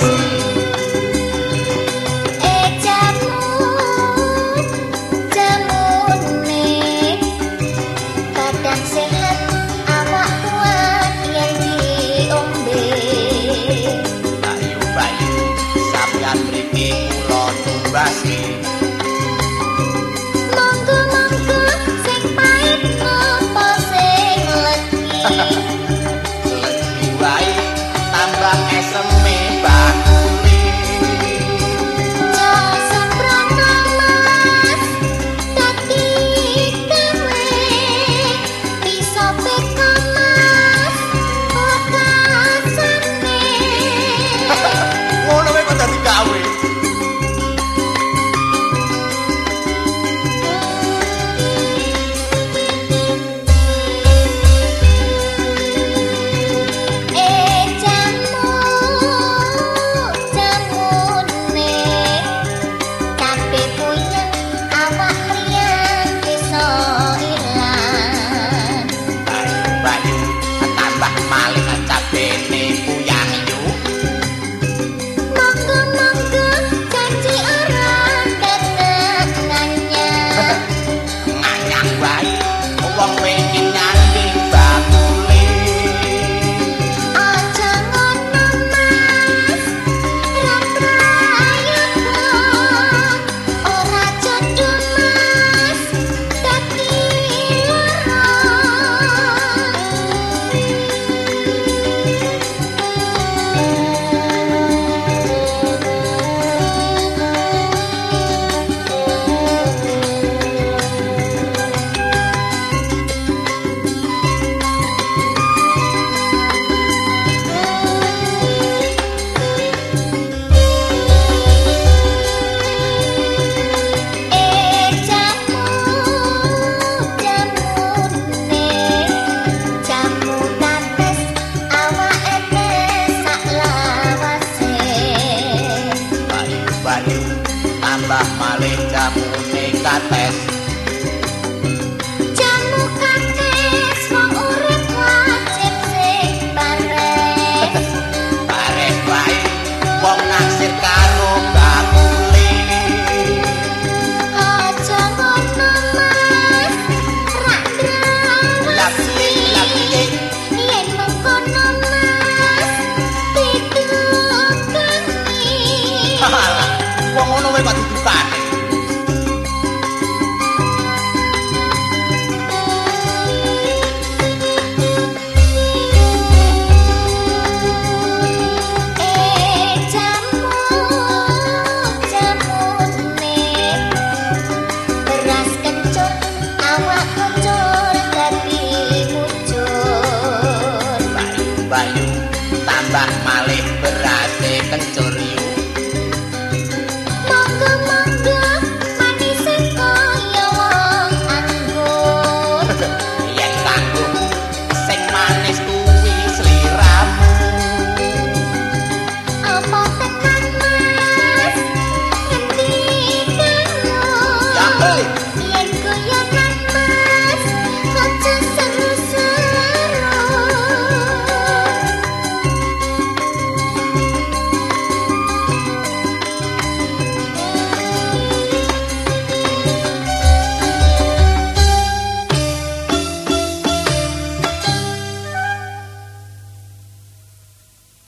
dudas right or wrong. Tambah banyu tambah malih berase kencur riu